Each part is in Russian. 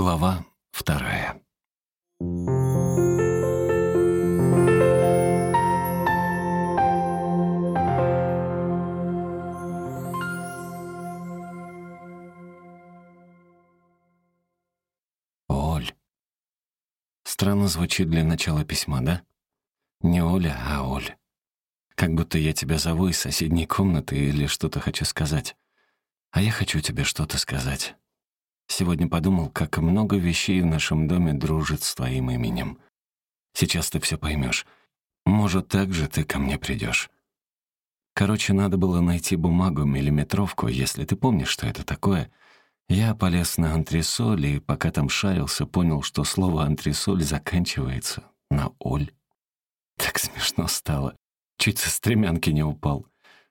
Глава вторая. Оль. Странно звучит для начала письма, да? Не Оля, а Оль. Как будто я тебя зову из соседней комнаты или что-то хочу сказать. А я хочу тебе что-то сказать. Сегодня подумал, как много вещей в нашем доме дружит с твоим именем. Сейчас ты все поймешь. Может, так же ты ко мне придешь. Короче, надо было найти бумагу, миллиметровку, если ты помнишь, что это такое. Я полез на антресоль, и пока там шарился, понял, что слово «антресоль» заканчивается на «оль». Так смешно стало. Чуть со стремянки не упал.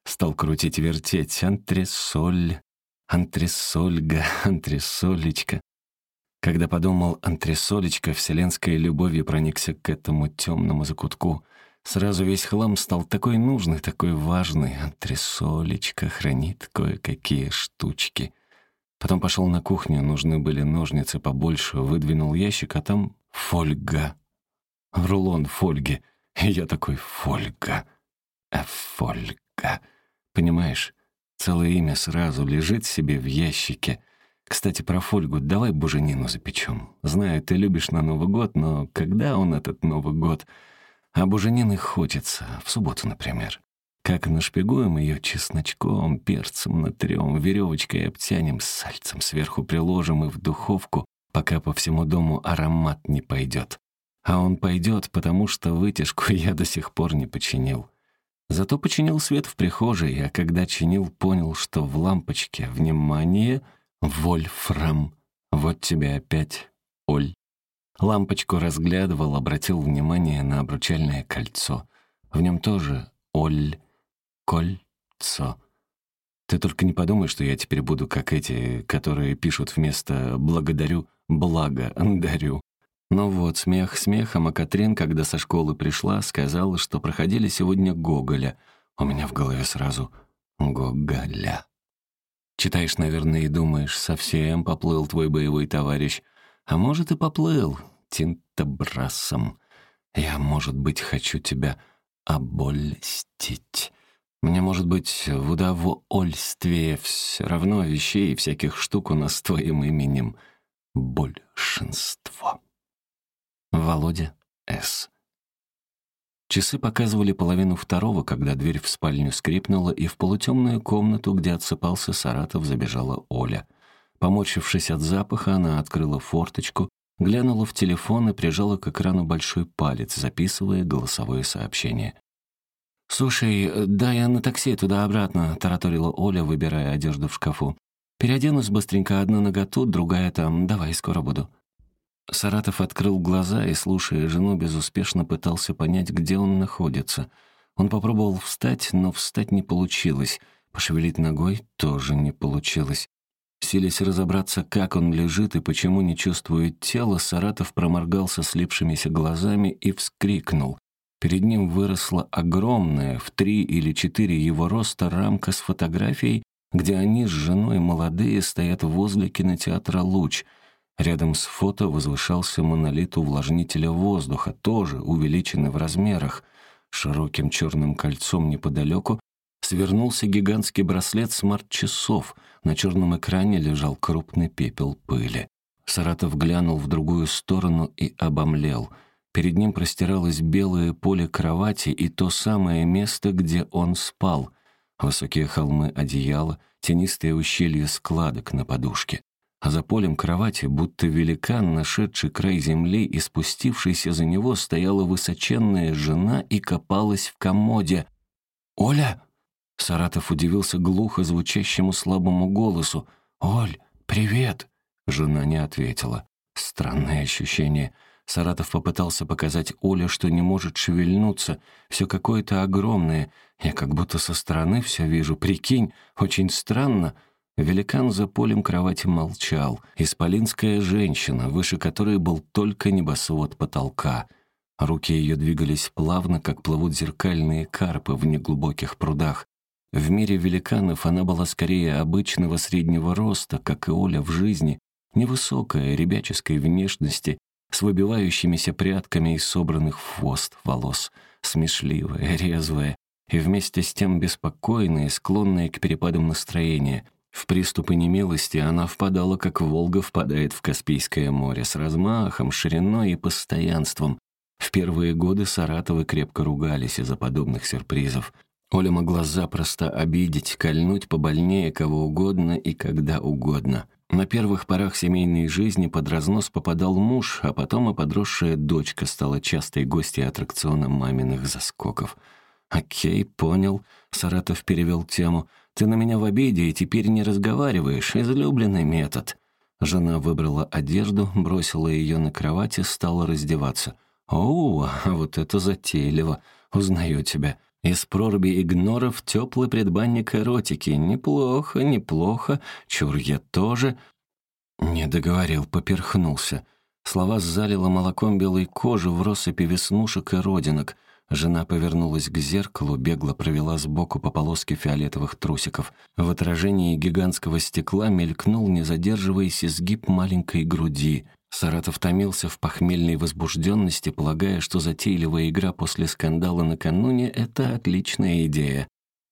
Стал крутить-вертеть антресоль, Антресольга, антресолечка. Когда подумал антресолечка, вселенской любовью проникся к этому темному закутку. Сразу весь хлам стал такой нужный, такой важный. Антресолечка хранит кое-какие штучки. Потом пошел на кухню, нужны были ножницы побольше, выдвинул ящик, а там фольга. Рулон фольги. И я такой «фольга». А фольга. Понимаешь? Целое имя сразу лежит себе в ящике. Кстати, про фольгу давай буженину запечем. Знаю, ты любишь на Новый год, но когда он этот Новый год? А буженины хочется, в субботу, например. Как нашпигуем ее чесночком, перцем натрем, веревочкой обтянем, сальцем сверху приложим и в духовку, пока по всему дому аромат не пойдет. А он пойдет, потому что вытяжку я до сих пор не починил. Зато починил свет в прихожей, а когда чинил, понял, что в лампочке, внимание, вольфрам. Вот тебе опять, Оль. Лампочку разглядывал, обратил внимание на обручальное кольцо. В нем тоже Оль, кольцо. Ты только не подумай, что я теперь буду как эти, которые пишут вместо «благодарю» «благо дарю». Ну вот, смех смехом, а Катрин, когда со школы пришла, сказала, что проходили сегодня Гоголя. У меня в голове сразу «Гоголя». Читаешь, наверное, и думаешь, совсем поплыл твой боевой товарищ. А может, и поплыл тинтобрасом. Я, может быть, хочу тебя обольстить. Мне, может быть, в удовольствие все равно вещей и всяких штук у нас с твоим именем большинство. Володя С. Часы показывали половину второго, когда дверь в спальню скрипнула, и в полутемную комнату, где отсыпался Саратов, забежала Оля. Поморщившись от запаха, она открыла форточку, глянула в телефон и прижала к экрану большой палец, записывая голосовое сообщение. «Слушай, да, я на такси туда-обратно», — тараторила Оля, выбирая одежду в шкафу. «Переоденусь быстренько, одна нога тут, другая там. Давай, скоро буду». Саратов открыл глаза и, слушая жену, безуспешно пытался понять, где он находится. Он попробовал встать, но встать не получилось. Пошевелить ногой тоже не получилось. Силясь разобраться, как он лежит и почему не чувствует тела, Саратов проморгался слепшимися глазами и вскрикнул. Перед ним выросла огромная, в три или четыре его роста, рамка с фотографией, где они с женой молодые стоят возле кинотеатра «Луч», Рядом с фото возвышался монолит увлажнителя воздуха, тоже увеличенный в размерах. Широким черным кольцом неподалеку свернулся гигантский браслет смарт-часов. На черном экране лежал крупный пепел пыли. Саратов глянул в другую сторону и обомлел. Перед ним простиралось белое поле кровати и то самое место, где он спал. Высокие холмы одеяла, тенистые ущелья складок на подушке а за полем кровати, будто великан, нашедший край земли и спустившийся за него, стояла высоченная жена и копалась в комоде. «Оля!» Саратов удивился глухо звучащему слабому голосу. «Оль, привет!» Жена не ответила. Странное ощущение. Саратов попытался показать Оле, что не может шевельнуться. Все какое-то огромное. Я как будто со стороны все вижу. Прикинь, очень странно. Великан за полем кровати молчал. Исполинская женщина, выше которой был только небосвод потолка. Руки ее двигались плавно, как плывут зеркальные карпы в неглубоких прудах. В мире великанов она была скорее обычного среднего роста, как и Оля в жизни, невысокая, ребяческой внешности, с выбивающимися прядками из собранных в хвост волос, смешливая, резвая и вместе с тем беспокойная, склонная к перепадам настроения. В приступы немилости она впадала, как Волга впадает в Каспийское море, с размахом, шириной и постоянством. В первые годы Саратовы крепко ругались из-за подобных сюрпризов. Оля могла запросто обидеть, кольнуть побольнее кого угодно и когда угодно. На первых порах семейной жизни под разнос попадал муж, а потом и подросшая дочка стала частой гостьей аттракциона маминых заскоков. «Окей, понял», — Саратов перевел тему. «Ты на меня в обиде и теперь не разговариваешь. Излюбленный метод». Жена выбрала одежду, бросила ее на кровать и стала раздеваться. «Оу, а вот это затейливо. Узнаю тебя». Из проруби игноров теплый предбанник эротики. Неплохо, неплохо. Чур я тоже. Не договорил, поперхнулся. Слова залило молоком белой кожи в россыпи веснушек и родинок. Жена повернулась к зеркалу, бегло провела сбоку по полоске фиолетовых трусиков. В отражении гигантского стекла мелькнул, не задерживаясь, изгиб маленькой груди — Саратов томился в похмельной возбужденности, полагая, что затейливая игра после скандала накануне — это отличная идея.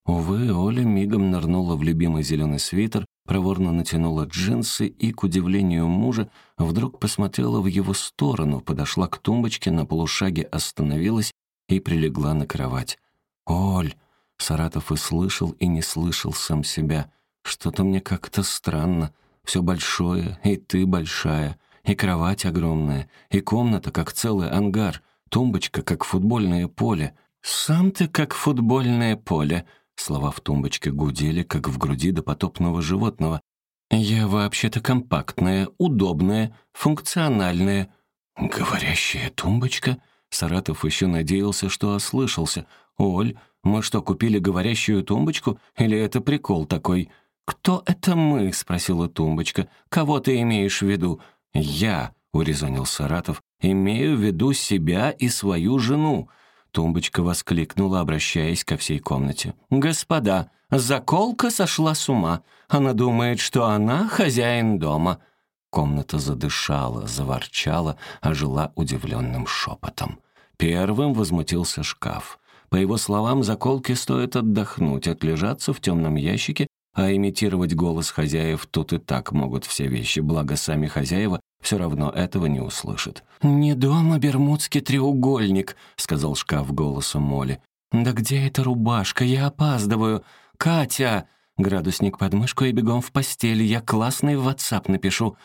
Увы, Оля мигом нырнула в любимый зеленый свитер, проворно натянула джинсы и, к удивлению мужа, вдруг посмотрела в его сторону, подошла к тумбочке, на полушаге остановилась и прилегла на кровать. «Оль!» — Саратов и слышал, и не слышал сам себя. «Что-то мне как-то странно. Все большое, и ты большая. И кровать огромная, и комната, как целый ангар, тумбочка, как футбольное поле. «Сам ты как футбольное поле», — слова в тумбочке гудели, как в груди допотопного животного. «Я вообще-то компактная, удобная, функциональная». «Говорящая тумбочка?» Саратов еще надеялся, что ослышался. «Оль, мы что, купили говорящую тумбочку? Или это прикол такой?» «Кто это мы?» — спросила тумбочка. «Кого ты имеешь в виду?» «Я», — урезонил Саратов, — «имею в виду себя и свою жену». Тумбочка воскликнула, обращаясь ко всей комнате. «Господа, заколка сошла с ума. Она думает, что она хозяин дома». Комната задышала, заворчала, ожила удивленным шепотом. Первым возмутился шкаф. По его словам, заколке стоит отдохнуть, отлежаться в темном ящике а имитировать голос хозяев тут и так могут все вещи, благо сами хозяева все равно этого не услышат. «Не дома бермудский треугольник», — сказал шкаф голосом Молли. «Да где эта рубашка? Я опаздываю. Катя!» Градусник под мышку и бегом в постель. Я классный в WhatsApp напишу.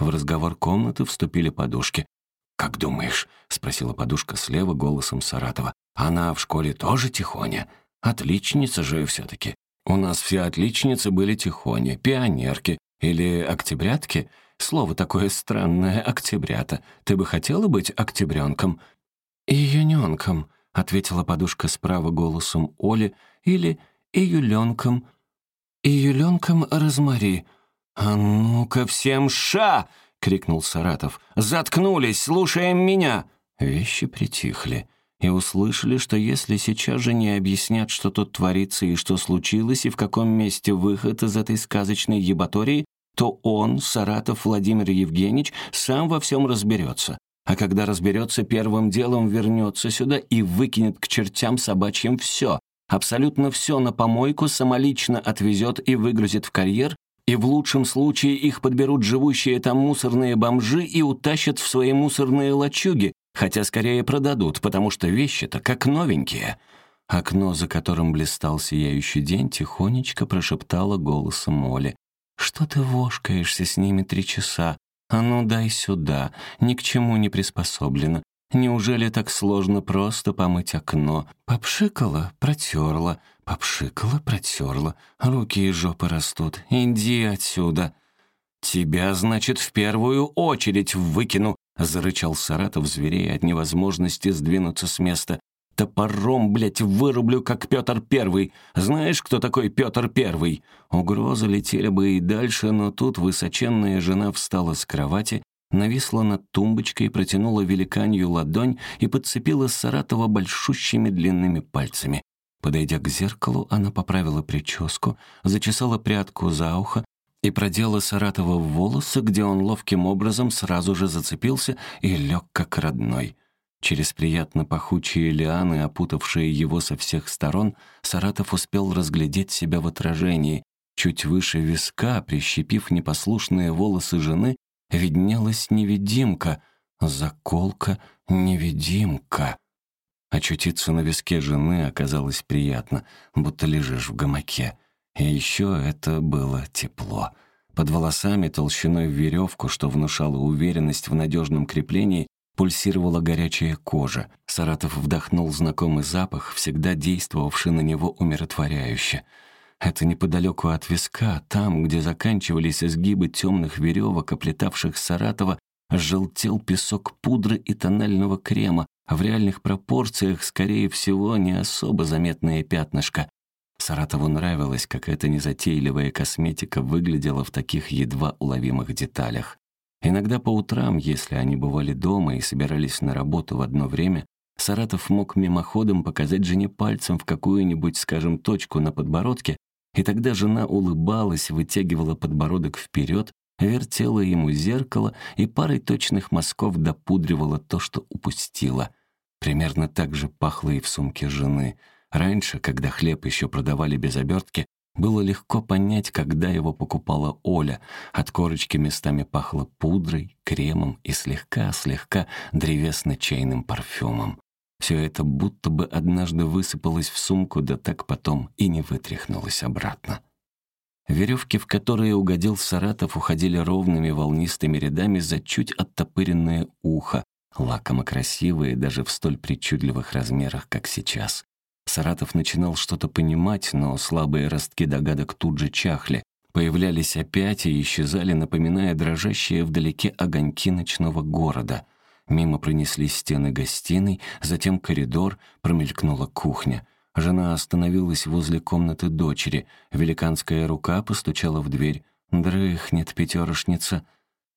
В разговор комнаты вступили подушки. «Как думаешь?» — спросила подушка слева голосом Саратова. «Она в школе тоже тихоня? Отличница же все-таки. У нас все отличницы были тихони, пионерки или октябрятки. Слово такое странное — октябрята. Ты бы хотела быть октябренком?» «Июненком», — ответила подушка справа голосом Оли, или «июленком». «Июленком Розмари». «А ну-ка всем ша!» — крикнул Саратов. «Заткнулись, слушаем меня!» Вещи притихли и услышали, что если сейчас же не объяснят, что тут творится и что случилось, и в каком месте выход из этой сказочной ебатории, то он, Саратов Владимир Евгеньевич, сам во всем разберется. А когда разберется, первым делом вернется сюда и выкинет к чертям собачьим все. Абсолютно все на помойку самолично отвезет и выгрузит в карьер, и в лучшем случае их подберут живущие там мусорные бомжи и утащат в свои мусорные лачуги, Хотя скорее продадут, потому что вещи-то как новенькие. Окно, за которым блистал сияющий день, тихонечко прошептало голосом Моли. «Что ты вошкаешься с ними три часа? А ну дай сюда, ни к чему не приспособлено. Неужели так сложно просто помыть окно? Попшикала, протерла, попшикала, протерла. Руки и жопы растут. Иди отсюда. Тебя, значит, в первую очередь выкину, Зарычал Саратов зверей от невозможности сдвинуться с места. «Топором, блядь, вырублю, как Петр Первый. Знаешь, кто такой Петр Первый?» Угрозы летели бы и дальше, но тут высоченная жена встала с кровати, нависла над тумбочкой, протянула великанью ладонь и подцепила Саратова большущими длинными пальцами. Подойдя к зеркалу, она поправила прическу, зачесала прядку за ухо, и продела Саратова в волосы, где он ловким образом сразу же зацепился и лег как родной. Через приятно пахучие лианы, опутавшие его со всех сторон, Саратов успел разглядеть себя в отражении. Чуть выше виска, прищепив непослушные волосы жены, виднелась невидимка, заколка-невидимка. Очутиться на виске жены оказалось приятно, будто лежишь в гамаке. И еще это было тепло. Под волосами толщиной в веревку, что внушало уверенность в надежном креплении, пульсировала горячая кожа. Саратов вдохнул знакомый запах, всегда действовавший на него умиротворяюще. Это неподалеку от виска, там, где заканчивались изгибы темных веревок, оплетавших Саратова, желтел песок пудры и тонального крема, в реальных пропорциях, скорее всего, не особо заметное пятнышко. Саратову нравилось, как эта незатейливая косметика выглядела в таких едва уловимых деталях. Иногда по утрам, если они бывали дома и собирались на работу в одно время, Саратов мог мимоходом показать жене пальцем в какую-нибудь, скажем, точку на подбородке, и тогда жена улыбалась, вытягивала подбородок вперед, вертела ему зеркало и парой точных мазков допудривала то, что упустила. Примерно так же пахло и в сумке жены. Раньше, когда хлеб еще продавали без обертки, было легко понять, когда его покупала Оля. От корочки местами пахло пудрой, кремом и слегка-слегка древесно-чайным парфюмом. Все это будто бы однажды высыпалось в сумку, да так потом и не вытряхнулось обратно. Веревки, в которые угодил Саратов, уходили ровными волнистыми рядами за чуть оттопыренное ухо, лакомо красивые даже в столь причудливых размерах, как сейчас. Саратов начинал что-то понимать, но слабые ростки догадок тут же чахли, появлялись опять и исчезали, напоминая дрожащие вдалеке огоньки ночного города. Мимо пронеслись стены гостиной, затем коридор, промелькнула кухня. Жена остановилась возле комнаты дочери. Великанская рука постучала в дверь. «Дрыхнет пятерошница».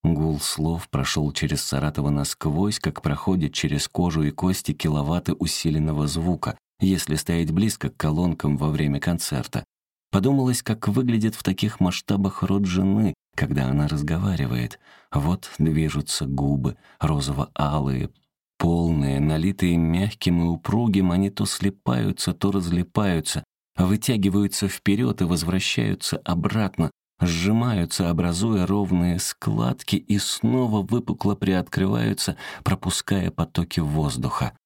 Гул слов прошел через Саратова насквозь, как проходит через кожу и кости киловатты усиленного звука, если стоять близко к колонкам во время концерта. Подумалось, как выглядит в таких масштабах рот жены, когда она разговаривает. Вот движутся губы, розово-алые, полные, налитые мягким и упругим, они то слипаются, то разлипаются, вытягиваются вперед и возвращаются обратно, сжимаются, образуя ровные складки и снова выпукло приоткрываются, пропуская потоки воздуха.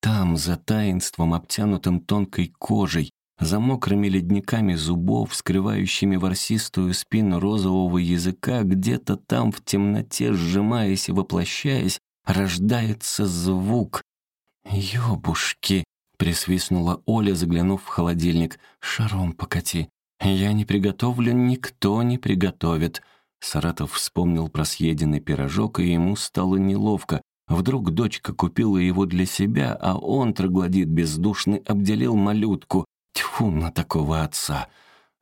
Там, за таинством, обтянутым тонкой кожей, за мокрыми ледниками зубов, скрывающими ворсистую спину розового языка, где-то там в темноте, сжимаясь и воплощаясь, рождается звук. «Ёбушки!» — присвистнула Оля, заглянув в холодильник. «Шаром покати. Я не приготовлю, никто не приготовит». Саратов вспомнил про съеденный пирожок, и ему стало неловко. Вдруг дочка купила его для себя, а он, троглодит бездушный, обделил малютку. Тьфу на такого отца!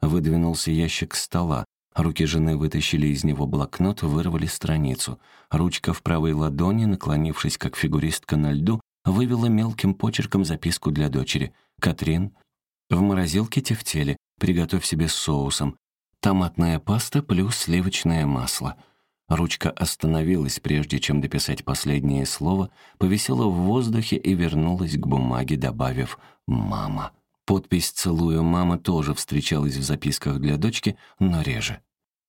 Выдвинулся ящик стола. Руки жены вытащили из него блокнот, вырвали страницу. Ручка в правой ладони, наклонившись как фигуристка на льду, вывела мелким почерком записку для дочери. «Катрин, в морозилке тефтели, приготовь себе с соусом. Томатная паста плюс сливочное масло». Ручка остановилась, прежде чем дописать последнее слово, повисела в воздухе и вернулась к бумаге, добавив «мама». Подпись «Целую мама» тоже встречалась в записках для дочки, но реже.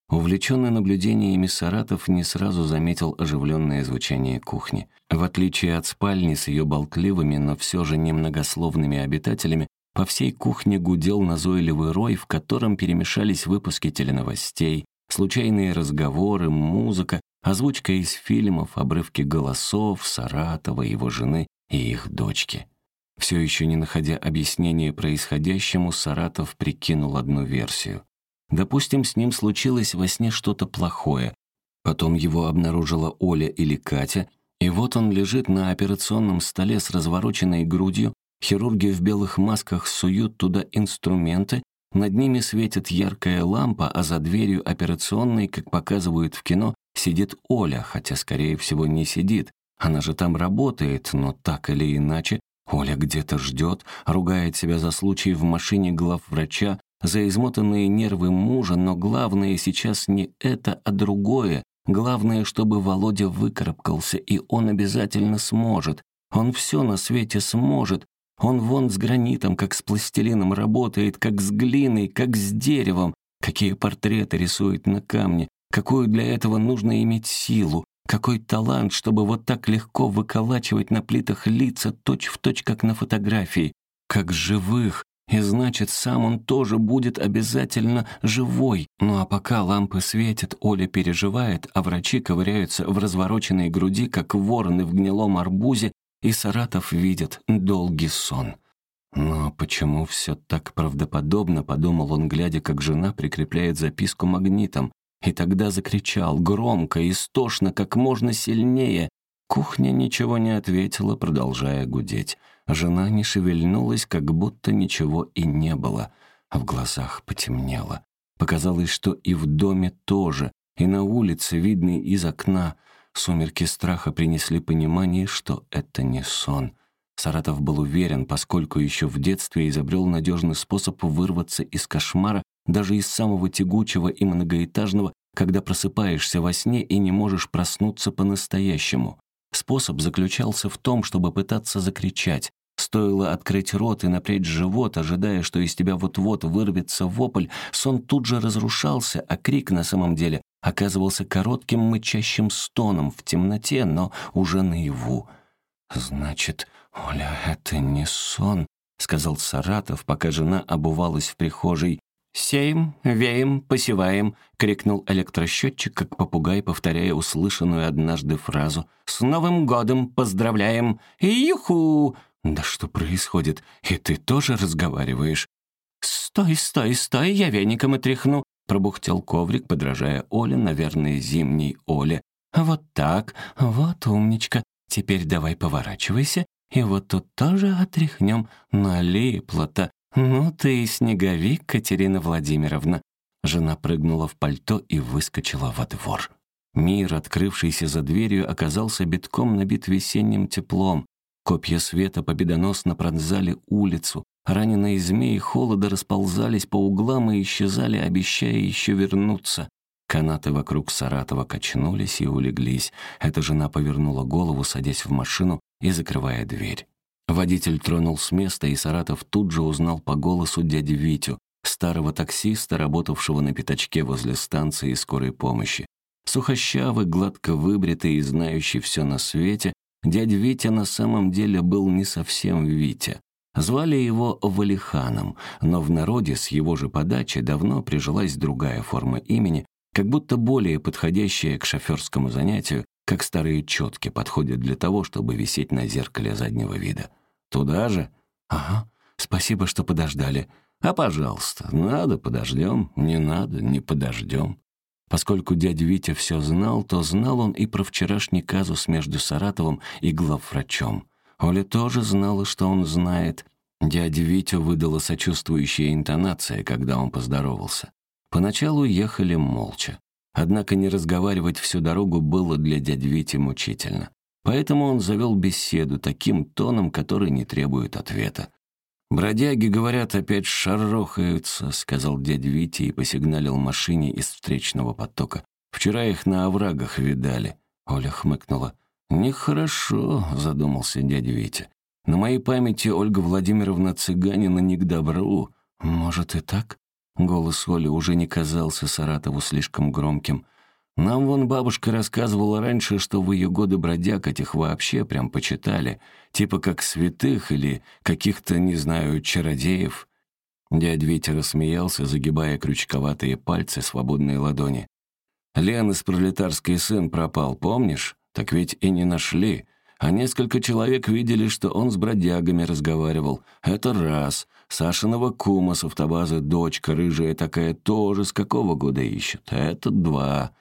Увлеченный наблюдениями Саратов не сразу заметил оживленное звучание кухни. В отличие от спальни с ее болтливыми, но все же немногословными обитателями, по всей кухне гудел назойливый рой, в котором перемешались выпуски теленовостей, случайные разговоры, музыка, озвучка из фильмов, обрывки голосов Саратова, его жены и их дочки. Все еще не находя объяснения происходящему, Саратов прикинул одну версию. Допустим, с ним случилось во сне что-то плохое. Потом его обнаружила Оля или Катя, и вот он лежит на операционном столе с развороченной грудью, хирурги в белых масках суют туда инструменты, над ними светит яркая лампа, а за дверью операционной, как показывают в кино, сидит Оля, хотя, скорее всего, не сидит. Она же там работает, но так или иначе Оля где-то ждет, ругает себя за случай в машине главврача, за измотанные нервы мужа, но главное сейчас не это, а другое. Главное, чтобы Володя выкарабкался, и он обязательно сможет. Он все на свете сможет. Он вон с гранитом, как с пластилином работает, как с глиной, как с деревом. Какие портреты рисует на камне. Какую для этого нужно иметь силу. Какой талант, чтобы вот так легко выколачивать на плитах лица точь-в-точь, точь, как на фотографии. Как живых, и значит, сам он тоже будет обязательно живой. Ну а пока лампы светят, Оля переживает, а врачи ковыряются в развороченной груди, как вороны в гнилом арбузе, и Саратов видит долгий сон. Но почему все так правдоподобно, подумал он, глядя, как жена прикрепляет записку магнитом, и тогда закричал громко, истошно, как можно сильнее. Кухня ничего не ответила, продолжая гудеть. Жена не шевельнулась, как будто ничего и не было, а в глазах потемнело. Показалось, что и в доме тоже, и на улице, видный из окна. Сумерки страха принесли понимание, что это не сон. Саратов был уверен, поскольку еще в детстве изобрел надежный способ вырваться из кошмара, даже из самого тягучего и многоэтажного, когда просыпаешься во сне и не можешь проснуться по-настоящему. Способ заключался в том, чтобы пытаться закричать. Стоило открыть рот и напрячь живот, ожидая, что из тебя вот-вот вырвется вопль, сон тут же разрушался, а крик на самом деле оказывался коротким мычащим стоном в темноте, но уже наяву. «Значит, Оля, это не сон», — сказал Саратов, пока жена обувалась в прихожей. «Сеем, веем, посеваем», — крикнул электросчетчик, как попугай, повторяя услышанную однажды фразу. «С Новым годом поздравляем! Юху!» «Да что происходит? И ты тоже разговариваешь?» «Стой, стой, стой, я веником отряхну», — пробухтел коврик, подражая Оле, наверное, зимней Оле. «Вот так, вот умничка. Теперь давай поворачивайся, и вот тут тоже отряхнем. Налипло-то. «Ну ты и снеговик, Катерина Владимировна!» Жена прыгнула в пальто и выскочила во двор. Мир, открывшийся за дверью, оказался битком набит весенним теплом. Копья света победоносно пронзали улицу. Раненые змеи холода расползались по углам и исчезали, обещая еще вернуться. Канаты вокруг Саратова качнулись и улеглись. Эта жена повернула голову, садясь в машину и закрывая дверь. Водитель тронул с места, и Саратов тут же узнал по голосу дядю Витю, старого таксиста, работавшего на пятачке возле станции скорой помощи. Сухощавый, гладко выбритый и знающий все на свете, дядя Витя на самом деле был не совсем Витя. Звали его Валиханом, но в народе с его же подачи давно прижилась другая форма имени, как будто более подходящая к шоферскому занятию, как старые четки подходят для того, чтобы висеть на зеркале заднего вида. «Туда же?» «Ага, спасибо, что подождали». «А, пожалуйста, надо, подождем, не надо, не подождем». Поскольку дядя Витя все знал, то знал он и про вчерашний казус между Саратовым и главврачом. Оля тоже знала, что он знает. Дядя Витя выдала сочувствующая интонация, когда он поздоровался. Поначалу ехали молча. Однако не разговаривать всю дорогу было для дяди Вити мучительно. Поэтому он завел беседу таким тоном, который не требует ответа. «Бродяги, говорят, опять шарохаются», — сказал дядя Витя и посигналил машине из встречного потока. «Вчера их на оврагах видали». Оля хмыкнула. «Нехорошо», — задумался дядя Витя. «На моей памяти Ольга Владимировна Цыганина не к добру. Может и так?» Голос Оли уже не казался Саратову слишком громким. Нам вон бабушка рассказывала раньше, что в ее годы бродяг этих вообще прям почитали, типа как святых или каких-то, не знаю, чародеев. Дядь Витя рассмеялся, загибая крючковатые пальцы свободной ладони. «Лен из пролетарский сын пропал, помнишь? Так ведь и не нашли. А несколько человек видели, что он с бродягами разговаривал. Это раз. Сашиного кума с автобазы дочка рыжая такая тоже с какого года ищет. Это два.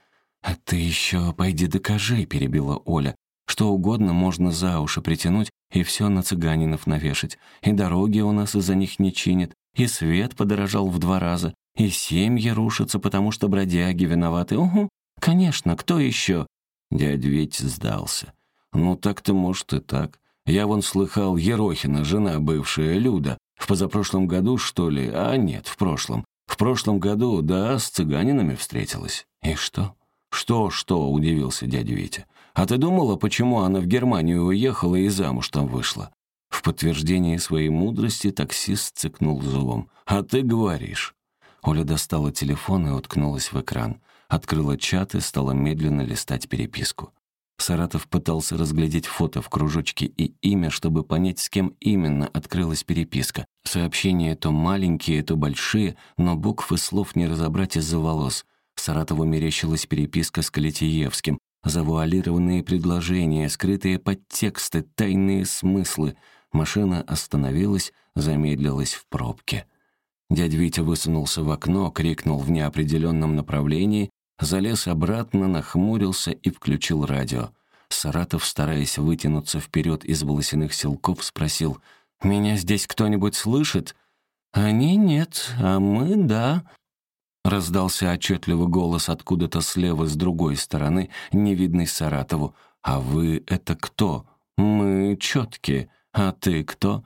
«А ты еще пойди докажи», — перебила Оля. «Что угодно можно за уши притянуть и все на цыганинов навешать. И дороги у нас из-за них не чинят, и свет подорожал в два раза, и семьи рушатся, потому что бродяги виноваты. Угу, конечно, кто еще?» Дядь ведь сдался. «Ну так-то, может, и так. Я вон слыхал, Ерохина, жена бывшая Люда, В позапрошлом году, что ли? А нет, в прошлом. В прошлом году, да, с цыганинами встретилась. И что? Что, что, удивился дядя Витя. А ты думала, почему она в Германию уехала и замуж там вышла? В подтверждение своей мудрости таксист цыкнул зубом. «А ты говоришь». Оля достала телефон и уткнулась в экран. Открыла чат и стала медленно листать переписку. Саратов пытался разглядеть фото в кружочке и имя, чтобы понять, с кем именно открылась переписка. Сообщения то маленькие, то большие, но букв и слов не разобрать из-за волос. Саратову мерещилась переписка с Калитиевским, завуалированные предложения, скрытые подтексты, тайные смыслы. Машина остановилась, замедлилась в пробке. Дядь Витя высунулся в окно, крикнул в неопределенном направлении, залез обратно, нахмурился и включил радио. Саратов, стараясь вытянуться вперед из волосяных селков, спросил, «Меня здесь кто-нибудь слышит?» «Они нет, а мы — да», Раздался отчетливый голос откуда-то слева с другой стороны, невидный Саратову. «А вы это кто?» «Мы четкие. А ты кто?»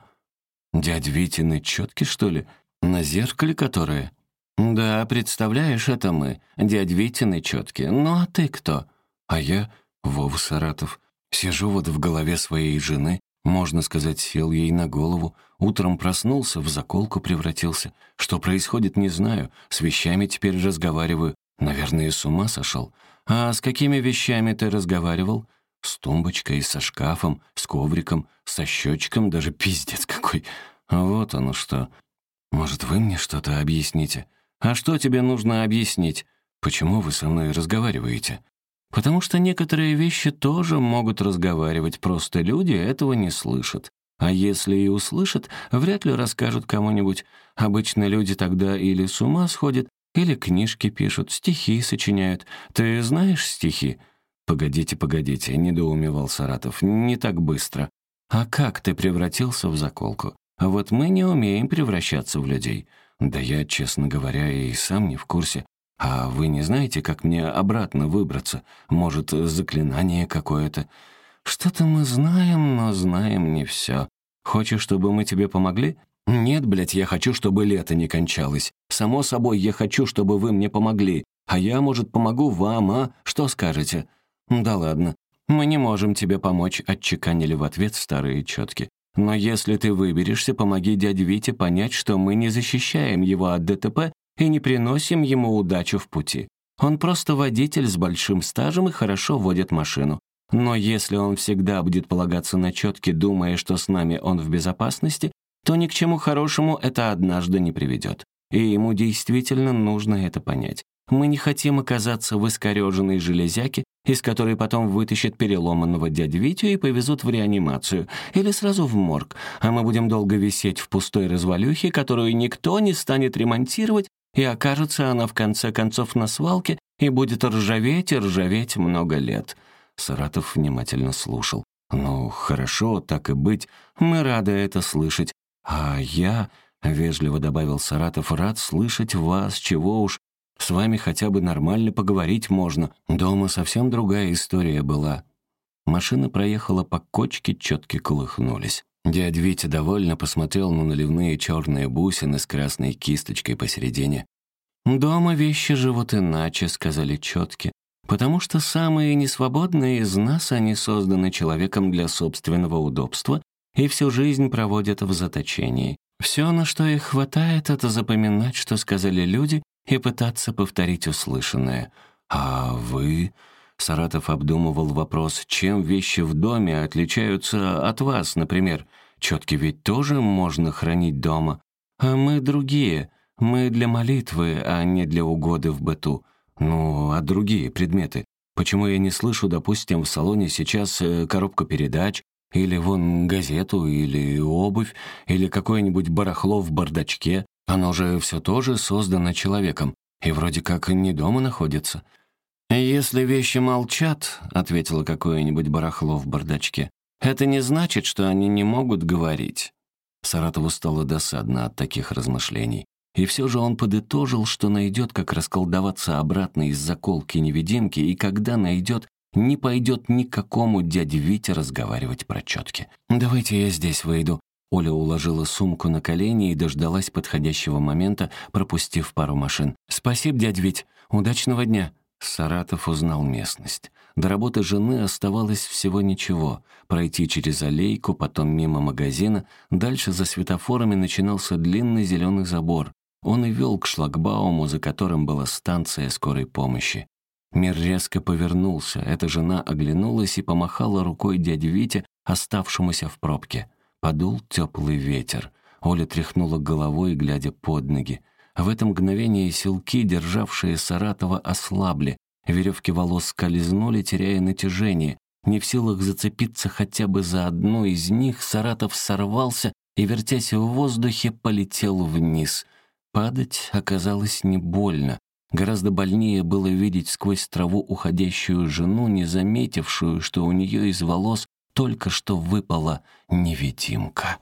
«Дядь Витины четки, что ли? На зеркале которые?» «Да, представляешь, это мы. Дядь Витины четки. Ну а ты кто?» «А я Вова Саратов. Сижу вот в голове своей жены, можно сказать, сел ей на голову. Утром проснулся, в заколку превратился. Что происходит, не знаю. С вещами теперь разговариваю. Наверное, с ума сошел. А с какими вещами ты разговаривал? С тумбочкой, со шкафом, с ковриком, со счетчиком, даже пиздец какой. Вот оно что. Может, вы мне что-то объясните? А что тебе нужно объяснить? Почему вы со мной разговариваете? Потому что некоторые вещи тоже могут разговаривать, просто люди этого не слышат. А если и услышат, вряд ли расскажут кому-нибудь. Обычно люди тогда или с ума сходят, или книжки пишут, стихи сочиняют. Ты знаешь стихи? «Погодите, погодите», — недоумевал Саратов, — «не так быстро». «А как ты превратился в заколку? Вот мы не умеем превращаться в людей». «Да я, честно говоря, и сам не в курсе. «А вы не знаете, как мне обратно выбраться? Может, заклинание какое-то?» «Что-то мы знаем, но знаем не все. Хочешь, чтобы мы тебе помогли?» «Нет, блядь, я хочу, чтобы лето не кончалось. Само собой, я хочу, чтобы вы мне помогли. А я, может, помогу вам, а? Что скажете?» «Да ладно. Мы не можем тебе помочь», — отчеканили в ответ старые четки. «Но если ты выберешься, помоги дяде Вите понять, что мы не защищаем его от ДТП и не приносим ему удачу в пути. Он просто водитель с большим стажем и хорошо водит машину. Но если он всегда будет полагаться на четки, думая, что с нами он в безопасности, то ни к чему хорошему это однажды не приведет. И ему действительно нужно это понять. Мы не хотим оказаться в искореженной железяке, из которой потом вытащат переломанного дядю Витю и повезут в реанимацию, или сразу в морг, а мы будем долго висеть в пустой развалюхе, которую никто не станет ремонтировать, и окажется она в конце концов на свалке и будет ржаветь и ржаветь много лет». Саратов внимательно слушал. «Ну, хорошо, так и быть. Мы рады это слышать. А я, — вежливо добавил Саратов, — рад слышать вас, чего уж. С вами хотя бы нормально поговорить можно. Дома совсем другая история была». Машина проехала по кочке, четки колыхнулись. Дядь Витя довольно посмотрел на наливные черные бусины с красной кисточкой посередине. «Дома вещи живут иначе», — сказали четки, «потому что самые несвободные из нас, они созданы человеком для собственного удобства и всю жизнь проводят в заточении. Все, на что их хватает, это запоминать, что сказали люди, и пытаться повторить услышанное. А вы...» Саратов обдумывал вопрос, чем вещи в доме отличаются от вас, например. Четки ведь тоже можно хранить дома. А мы другие. Мы для молитвы, а не для угоды в быту. Ну, а другие предметы? Почему я не слышу, допустим, в салоне сейчас э, коробку передач, или вон газету, или обувь, или какое-нибудь барахло в бардачке? Оно же все тоже создано человеком, и вроде как не дома находится. «Если вещи молчат», — ответило какое-нибудь барахло в бардачке, «это не значит, что они не могут говорить». Саратову стало досадно от таких размышлений. И все же он подытожил, что найдет, как расколдоваться обратно из заколки-невидимки, и когда найдет, не пойдет никакому дяде Вите разговаривать про четки. «Давайте я здесь выйду». Оля уложила сумку на колени и дождалась подходящего момента, пропустив пару машин. «Спасибо, дядь Вить. Удачного дня!» Саратов узнал местность. До работы жены оставалось всего ничего. Пройти через аллейку, потом мимо магазина. Дальше за светофорами начинался длинный зеленый забор. Он и вел к шлагбауму, за которым была станция скорой помощи. Мир резко повернулся. Эта жена оглянулась и помахала рукой дяде Вите, оставшемуся в пробке. Подул теплый ветер. Оля тряхнула головой, глядя под ноги. В это мгновение силки, державшие Саратова, ослабли. Веревки волос скользнули, теряя натяжение. Не в силах зацепиться хотя бы за одну из них, Саратов сорвался и, вертясь в воздухе, полетел вниз. Падать оказалось не больно. Гораздо больнее было видеть сквозь траву уходящую жену, не заметившую, что у нее из волос только что выпала невидимка.